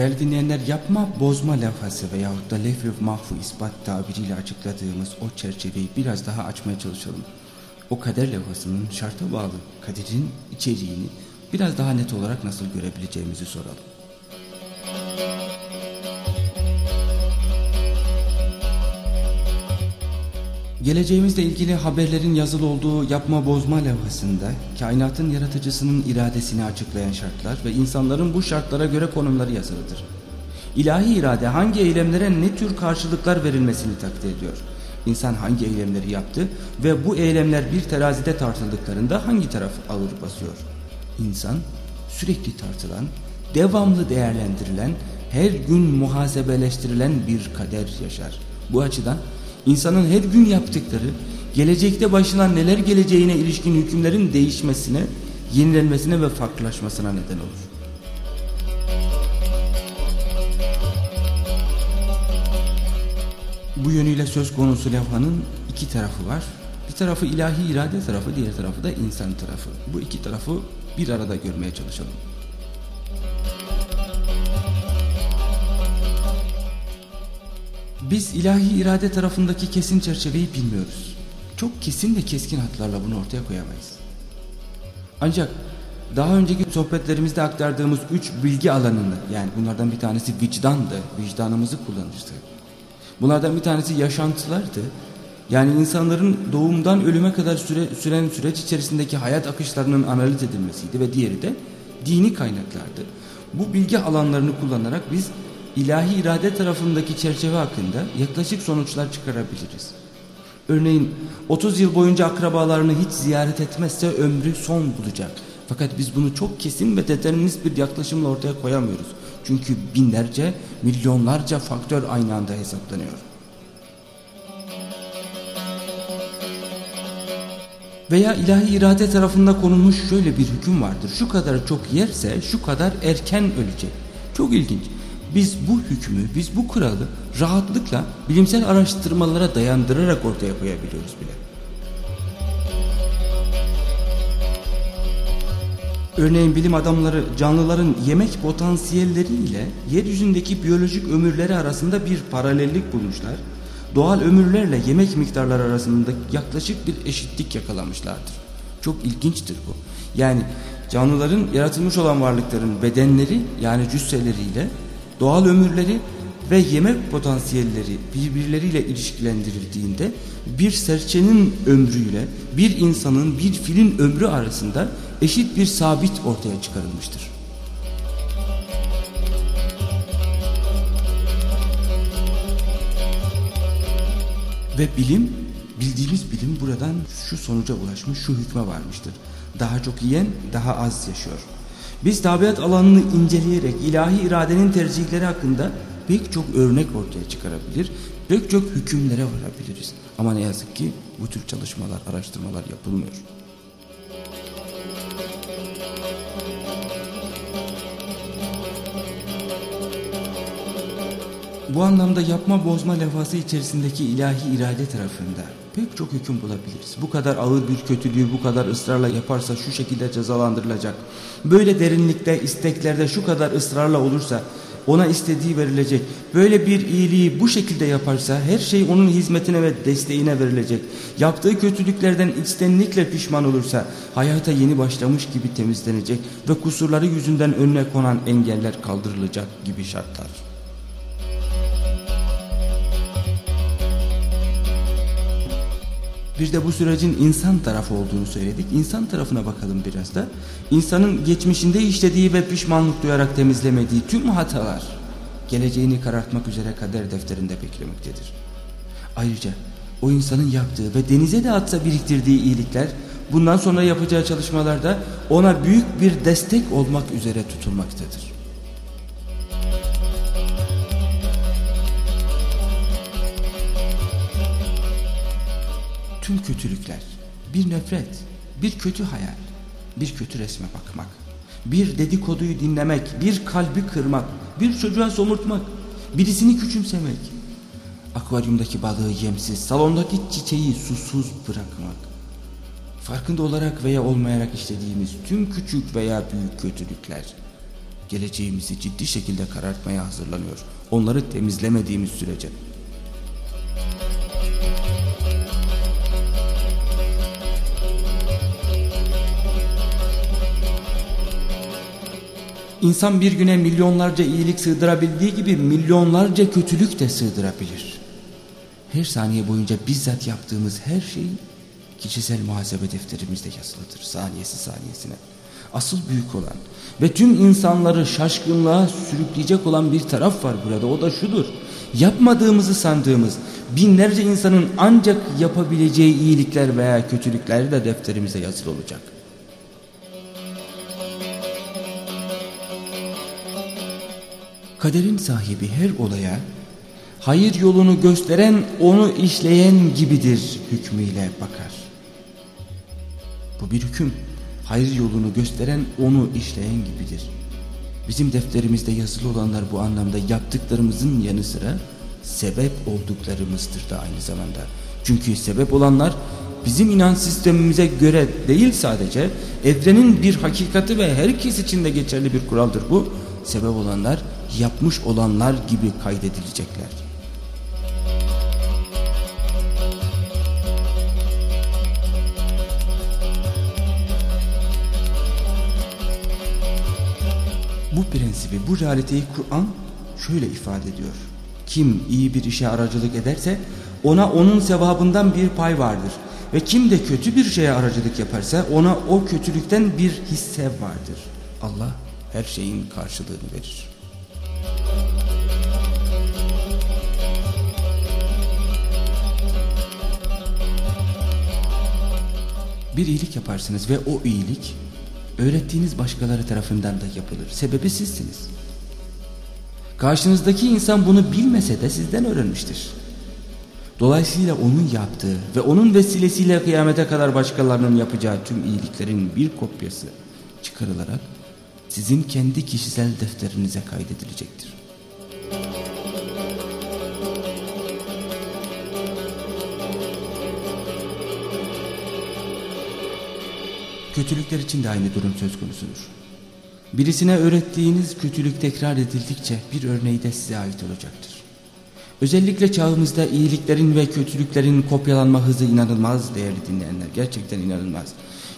Değerli dinleyenler yapma bozma lafası veyahut da lef mahfu ispat tabiriyle açıkladığımız o çerçeveyi biraz daha açmaya çalışalım. O kader levhasının şarta bağlı kaderin içeriğini biraz daha net olarak nasıl görebileceğimizi soralım. Geleceğimizle ilgili haberlerin yazılı olduğu yapma bozma levhasında kainatın yaratıcısının iradesini açıklayan şartlar ve insanların bu şartlara göre konumları yazılıdır. İlahi irade hangi eylemlere ne tür karşılıklar verilmesini takdir ediyor. İnsan hangi eylemleri yaptı ve bu eylemler bir terazide tartıldıklarında hangi taraf ağır basıyor? İnsan sürekli tartılan, devamlı değerlendirilen, her gün muhasebeleştirilen bir kader yaşar. Bu açıdan insanın her gün yaptıkları, gelecekte başına neler geleceğine ilişkin hükümlerin değişmesine, yenilenmesine ve farklılaşmasına neden olur. Bu yönüyle söz konusu levhanın iki tarafı var. Bir tarafı ilahi irade tarafı, diğer tarafı da insan tarafı. Bu iki tarafı bir arada görmeye çalışalım. Biz ilahi irade tarafındaki kesin çerçeveyi bilmiyoruz. Çok kesin ve keskin hatlarla bunu ortaya koyamayız. Ancak daha önceki sohbetlerimizde aktardığımız üç bilgi alanını yani bunlardan bir tanesi vicdandı, vicdanımızı kullanırdı. Bunlardan bir tanesi yaşantılardı. Yani insanların doğumdan ölüme kadar süre, süren süreç içerisindeki hayat akışlarının analiz edilmesiydi ve diğeri de dini kaynaklardı. Bu bilgi alanlarını kullanarak biz ilahi irade tarafındaki çerçeve hakkında yaklaşık sonuçlar çıkarabiliriz. Örneğin 30 yıl boyunca akrabalarını hiç ziyaret etmezse ömrü son bulacak. Fakat biz bunu çok kesin ve determinist bir yaklaşımla ortaya koyamıyoruz. Çünkü binlerce, milyonlarca faktör aynı anda hesaplanıyor. Veya ilahi irade tarafında konulmuş şöyle bir hüküm vardır. Şu kadar çok yerse şu kadar erken ölecek. Çok ilginç. Biz bu hükmü, biz bu kuralı rahatlıkla bilimsel araştırmalara dayandırarak ortaya koyabiliyoruz bile. Örneğin bilim adamları canlıların yemek potansiyelleri ile yeryüzündeki biyolojik ömürleri arasında bir paralellik bulmuşlar. Doğal ömürlerle yemek miktarları arasında yaklaşık bir eşitlik yakalamışlardır. Çok ilginçtir bu. Yani canlıların yaratılmış olan varlıkların bedenleri yani cüsseleriyle doğal ömürleri ve yemek potansiyelleri birbirleriyle ilişkilendirildiğinde bir serçenin ömrüyle bir insanın bir filin ömrü arasında eşit bir sabit ortaya çıkarılmıştır. Ve bilim, bildiğimiz bilim buradan şu sonuca ulaşmış, şu hükme varmıştır. Daha çok yiyen daha az yaşıyor. Biz tabiat alanını inceleyerek ilahi iradenin tercihleri hakkında pek çok örnek ortaya çıkarabilir, pek çok hükümlere varabiliriz. Ama ne yazık ki bu tür çalışmalar, araştırmalar yapılmıyor. Bu anlamda yapma bozma levhası içerisindeki ilahi irade tarafında pek çok hüküm bulabiliriz. Bu kadar ağır bir kötülüğü bu kadar ısrarla yaparsa şu şekilde cezalandırılacak. Böyle derinlikte isteklerde şu kadar ısrarla olursa ona istediği verilecek. Böyle bir iyiliği bu şekilde yaparsa her şey onun hizmetine ve desteğine verilecek. Yaptığı kötülüklerden içtenlikle pişman olursa hayata yeni başlamış gibi temizlenecek ve kusurları yüzünden önüne konan engeller kaldırılacak gibi şartlar. Bir de bu sürecin insan tarafı olduğunu söyledik. İnsan tarafına bakalım biraz da. İnsanın geçmişinde işlediği ve pişmanlık duyarak temizlemediği tüm hatalar geleceğini karartmak üzere kader defterinde beklemektedir. Ayrıca o insanın yaptığı ve denize de atsa biriktirdiği iyilikler bundan sonra yapacağı çalışmalarda ona büyük bir destek olmak üzere tutulmaktadır. Tüm kötülükler, bir nefret, bir kötü hayal, bir kötü resme bakmak, bir dedikoduyu dinlemek, bir kalbi kırmak, bir çocuğa somurtmak, birisini küçümsemek, akvaryumdaki balığı yemsiz, salondaki çiçeği susuz bırakmak, farkında olarak veya olmayarak işlediğimiz tüm küçük veya büyük kötülükler, geleceğimizi ciddi şekilde karartmaya hazırlanıyor. Onları temizlemediğimiz sürece. İnsan bir güne milyonlarca iyilik sığdırabildiği gibi milyonlarca kötülük de sığdırabilir. Her saniye boyunca bizzat yaptığımız her şey kişisel muhasebe defterimizde yazılıdır saniyesi saniyesine. Asıl büyük olan ve tüm insanları şaşkınlığa sürükleyecek olan bir taraf var burada o da şudur. Yapmadığımızı sandığımız binlerce insanın ancak yapabileceği iyilikler veya kötülükler de defterimize yazılı olacak. Kaderin sahibi her olaya hayır yolunu gösteren onu işleyen gibidir hükmüyle bakar. Bu bir hüküm. Hayır yolunu gösteren onu işleyen gibidir. Bizim defterimizde yazılı olanlar bu anlamda yaptıklarımızın yanı sıra sebep olduklarımızdır da aynı zamanda. Çünkü sebep olanlar bizim inanç sistemimize göre değil sadece evrenin bir hakikati ve herkes için de geçerli bir kuraldır bu. Sebep olanlar yapmış olanlar gibi kaydedilecekler. Bu prensibi, bu realiteyi Kur'an şöyle ifade ediyor. Kim iyi bir işe aracılık ederse ona onun sevabından bir pay vardır. Ve kim de kötü bir şeye aracılık yaparsa ona o kötülükten bir hisse vardır. Allah her şeyin karşılığını verir. Bir iyilik yaparsınız ve o iyilik öğrettiğiniz başkaları tarafından da yapılır. Sebebi sizsiniz. Karşınızdaki insan bunu bilmese de sizden öğrenmiştir. Dolayısıyla onun yaptığı ve onun vesilesiyle kıyamete kadar başkalarının yapacağı tüm iyiliklerin bir kopyası çıkarılarak sizin kendi kişisel defterinize kaydedilecektir. Kötülükler için de aynı durum söz konusudur. Birisine öğrettiğiniz kötülük tekrar edildikçe bir örneği de size ait olacaktır. Özellikle çağımızda iyiliklerin ve kötülüklerin kopyalanma hızı inanılmaz değerli dinleyenler. Gerçekten inanılmaz.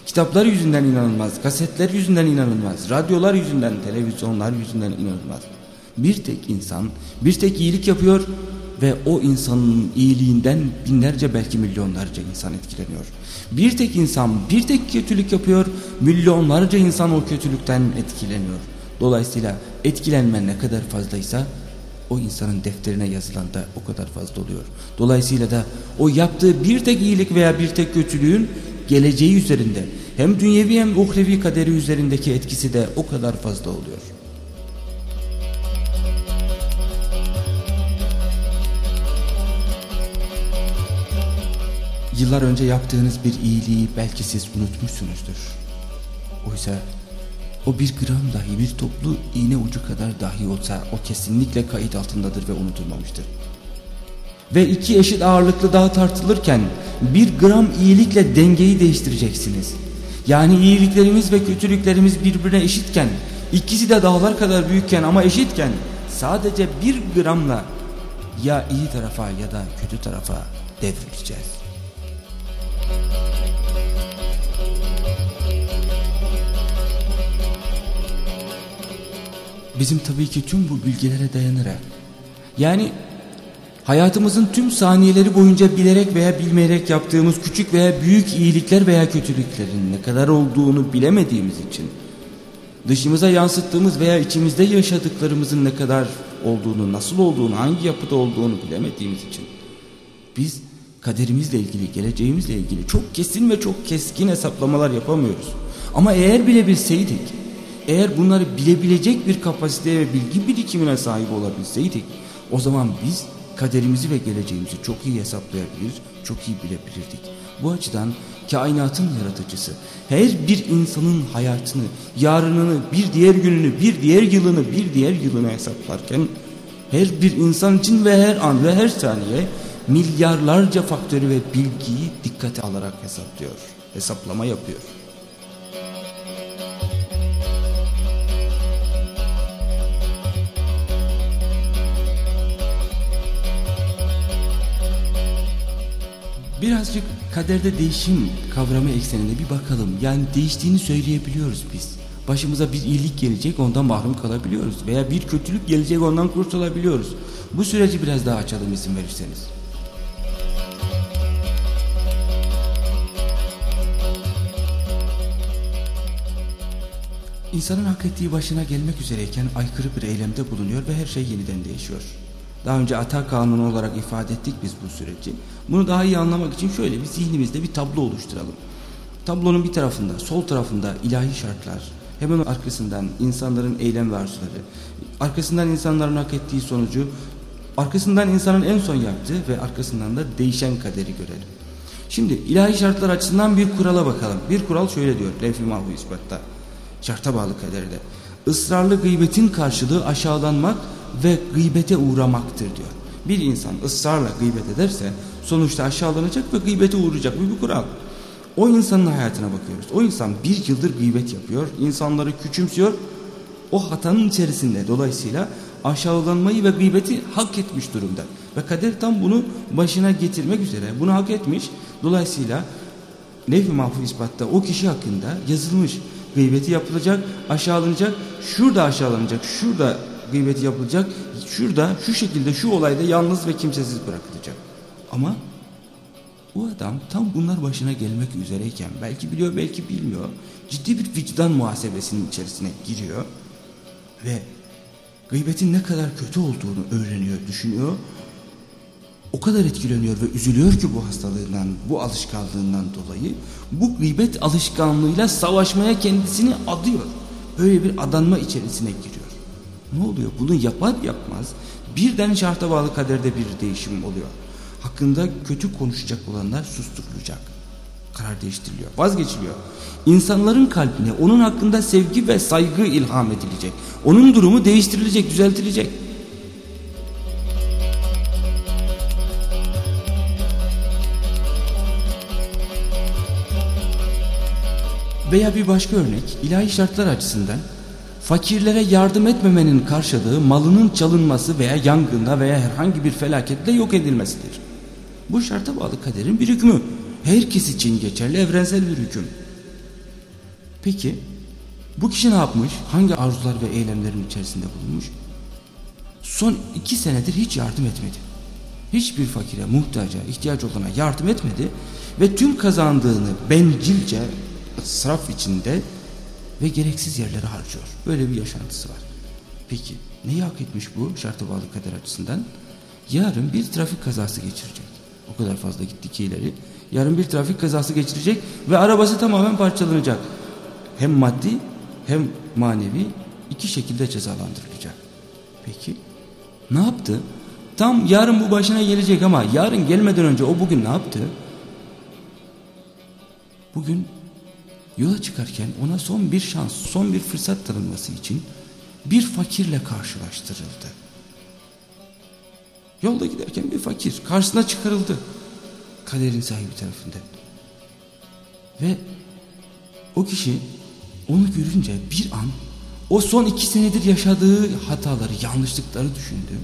Kitaplar yüzünden inanılmaz, kasetler yüzünden inanılmaz, radyolar yüzünden, televizyonlar yüzünden inanılmaz. Bir tek insan bir tek iyilik yapıyor ve o insanın iyiliğinden binlerce belki milyonlarca insan etkileniyor. Bir tek insan bir tek kötülük yapıyor, milyonlarca insan o kötülükten etkileniyor. Dolayısıyla etkilenme ne kadar fazlaysa o insanın defterine yazılan da o kadar fazla oluyor. Dolayısıyla da o yaptığı bir tek iyilik veya bir tek kötülüğün geleceği üzerinde hem dünyevi hem uhrevi kaderi üzerindeki etkisi de o kadar fazla oluyor. Yıllar önce yaptığınız bir iyiliği belki siz unutmuşsunuzdur. Oysa o bir gram dahi bir toplu iğne ucu kadar dahi olsa o kesinlikle kayıt altındadır ve unutulmamıştır. Ve iki eşit ağırlıklı dağ tartılırken bir gram iyilikle dengeyi değiştireceksiniz. Yani iyiliklerimiz ve kötülüklerimiz birbirine eşitken, ikisi de dağlar kadar büyükken ama eşitken sadece bir gramla ya iyi tarafa ya da kötü tarafa devrileceğiz. Bizim tabii ki tüm bu bilgilere dayanarak yani hayatımızın tüm saniyeleri boyunca bilerek veya bilmeyerek yaptığımız küçük veya büyük iyilikler veya kötülüklerin ne kadar olduğunu bilemediğimiz için dışımıza yansıttığımız veya içimizde yaşadıklarımızın ne kadar olduğunu, nasıl olduğunu, hangi yapıda olduğunu bilemediğimiz için biz kaderimizle ilgili, geleceğimizle ilgili çok kesin ve çok keskin hesaplamalar yapamıyoruz. Ama eğer bile bilseydik, eğer bunları bilebilecek bir kapasiteye ve bilgi birikimine sahip olabilseydik, o zaman biz kaderimizi ve geleceğimizi çok iyi hesaplayabilir, çok iyi bilebilirdik. Bu açıdan kainatın yaratıcısı her bir insanın hayatını, yarınını, bir diğer gününü, bir diğer yılını, bir diğer yılını hesaplarken her bir insan için ve her an ve her saniye milyarlarca faktörü ve bilgiyi dikkate alarak hesaplıyor, hesaplama yapıyor. Birazcık kaderde değişim kavramı eksenine bir bakalım. Yani değiştiğini söyleyebiliyoruz biz. Başımıza bir iyilik gelecek ondan mahrum kalabiliyoruz. Veya bir kötülük gelecek ondan kurtulabiliyoruz. Bu süreci biraz daha açalım izin verirseniz. İnsanın hak ettiği başına gelmek üzereyken aykırı bir eylemde bulunuyor ve her şey yeniden değişiyor. Daha önce ata kanunu olarak ifade ettik biz bu süreci. Bunu daha iyi anlamak için şöyle bir zihnimizde bir tablo oluşturalım. Tablonun bir tarafında, sol tarafında ilahi şartlar, hemen arkasından insanların eylem ve arzuları, arkasından insanların hak ettiği sonucu, arkasından insanın en son yaptığı ve arkasından da değişen kaderi görelim. Şimdi ilahi şartlar açısından bir kurala bakalım. Bir kural şöyle diyor Levh-i Mahvu ispatta. Şarta bağlı kaderde. Israrlı gıybetin karşılığı aşağılanmak ve gıybete uğramaktır diyor. Bir insan ısrarla gıybet ederse sonuçta aşağılanacak ve gıybete uğrayacak. Bu bir kural. O insanın hayatına bakıyoruz. O insan bir yıldır gıybet yapıyor. insanları küçümsüyor. O hatanın içerisinde dolayısıyla aşağılanmayı ve gıybeti hak etmiş durumda. Ve kader tam bunu başına getirmek üzere. Bunu hak etmiş. Dolayısıyla Levh-i Mahfuz ispatta o kişi hakkında yazılmış. Gıybeti yapılacak, aşağılanacak, şurada aşağılanacak, şurada gıybeti yapılacak, şurada şu şekilde şu olayda yalnız ve kimsesiz bırakılacak. Ama bu adam tam bunlar başına gelmek üzereyken belki biliyor belki bilmiyor. Ciddi bir vicdan muhasebesinin içerisine giriyor. Ve gıybetin ne kadar kötü olduğunu öğreniyor, düşünüyor. O kadar etkileniyor ve üzülüyor ki bu hastalığından, bu alışkanlığından dolayı bu gıybet alışkanlığıyla savaşmaya kendisini adıyor. Böyle bir adanma içerisine giriyor. Ne oluyor? Bunu yapar yapmaz birden şarta bağlı kaderde bir değişim oluyor hakkında kötü konuşacak olanlar susturulacak. Karar değiştiriliyor, vazgeçiliyor. İnsanların kalbine onun hakkında sevgi ve saygı ilham edilecek. Onun durumu değiştirilecek, düzeltilecek. Veya bir başka örnek ilahi şartlar açısından fakirlere yardım etmemenin karşılığı malının çalınması veya yangında veya herhangi bir felaketle yok edilmesidir. Bu şarta bağlı kaderin bir hükmü. Herkes için geçerli evrensel bir hüküm. Peki bu kişi ne yapmış? Hangi arzular ve eylemlerin içerisinde bulunmuş? Son iki senedir hiç yardım etmedi. Hiçbir fakire, muhtaca, ihtiyaç olana yardım etmedi ve tüm kazandığını bencilce ısraf içinde ve gereksiz yerlere harcıyor. Böyle bir yaşantısı var. Peki neyi hak etmiş bu şartı bağlı kader açısından? Yarın bir trafik kazası geçirecek. O kadar fazla gitti ki ileri. Yarın bir trafik kazası geçirecek ve arabası tamamen parçalanacak. Hem maddi hem manevi iki şekilde cezalandırılacak. Peki ne yaptı? Tam yarın bu başına gelecek ama yarın gelmeden önce o bugün ne yaptı? Bugün yola çıkarken ona son bir şans, son bir fırsat tanınması için bir fakirle karşılaştırıldı. Yolda giderken bir fakir karşısına çıkarıldı. Kaderin sahibi tarafından. Ve o kişi onu görünce bir an o son iki senedir yaşadığı hataları, yanlışlıkları düşündü.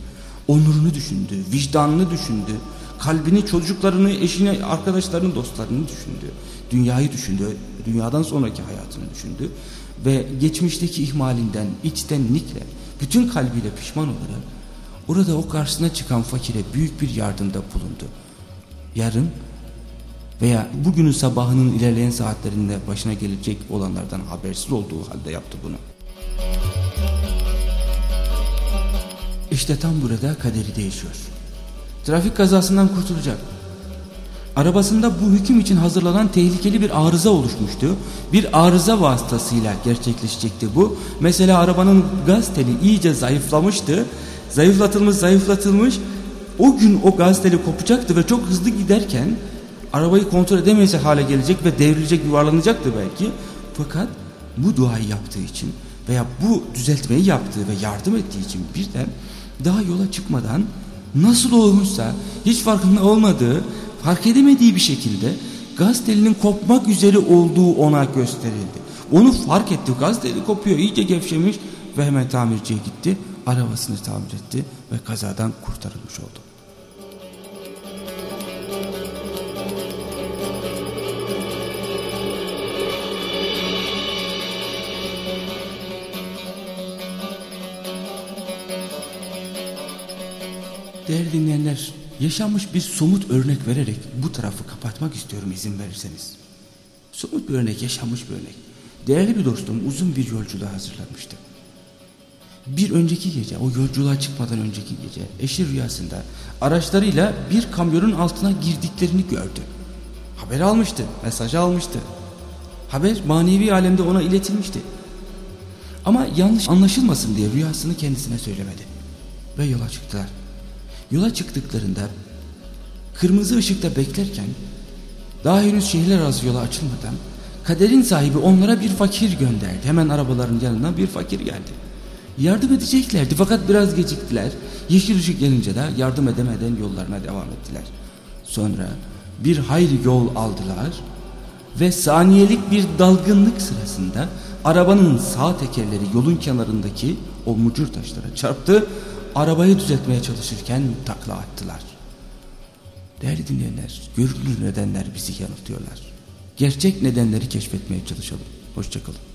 Onurunu düşündü, vicdanını düşündü. Kalbini, çocuklarını, eşini, arkadaşlarını, dostlarını düşündü. Dünyayı düşündü, dünyadan sonraki hayatını düşündü. Ve geçmişteki ihmalinden, içtenlikle, bütün kalbiyle pişman olarak Orada o karşısına çıkan fakire büyük bir yardımda bulundu. Yarın veya bugünün sabahının ilerleyen saatlerinde başına gelecek olanlardan habersiz olduğu halde yaptı bunu. İşte tam burada kaderi değişiyor. Trafik kazasından kurtulacak. Arabasında bu hüküm için hazırlanan tehlikeli bir arıza oluşmuştu. Bir arıza vasıtasıyla gerçekleşecekti bu. Mesela arabanın gaz teli iyice zayıflamıştı Zayıflatılmış zayıflatılmış. O gün o gazeteli kopacaktı ve çok hızlı giderken arabayı kontrol edemeyecek hale gelecek ve devrilecek yuvarlanacaktı belki. Fakat bu duayı yaptığı için veya bu düzeltmeyi yaptığı ve yardım ettiği için birden daha yola çıkmadan nasıl olmuşsa hiç farkında olmadığı fark edemediği bir şekilde gazetelinin kopmak üzere olduğu ona gösterildi. Onu fark etti. Gazeteli kopuyor. iyice gevşemiş ve hemen tamirciye gitti. Arabasını tamir etti ve kazadan kurtarılmış oldu. Değerli dinleyenler, yaşanmış bir somut örnek vererek bu tarafı kapatmak istiyorum izin verirseniz. Somut bir örnek, yaşanmış bir örnek. Değerli bir dostum uzun bir yolculuğa hazırlanmıştı. Bir önceki gece, o yolculuğa çıkmadan önceki gece eşi rüyasında araçlarıyla bir kamyonun altına girdiklerini gördü. Haber almıştı, mesaj almıştı. Haber manevi alemde ona iletilmişti. Ama yanlış anlaşılmasın diye rüyasını kendisine söylemedi. Ve yola çıktılar. Yola çıktıklarında kırmızı ışıkta beklerken daha henüz şehirler arası yola açılmadan kaderin sahibi onlara bir fakir gönderdi. Hemen arabaların yanına bir fakir geldi. Yardım edeceklerdi fakat biraz geciktiler. Yeşil ışık gelince de yardım edemeden yollarına devam ettiler. Sonra bir hayli yol aldılar ve saniyelik bir dalgınlık sırasında arabanın sağ tekerleri yolun kenarındaki o mucur taşlara çarptı. Arabayı düzeltmeye çalışırken takla attılar. Değerli dinleyenler, görünür nedenler bizi yanıltıyorlar. Gerçek nedenleri keşfetmeye çalışalım. Hoşçakalın.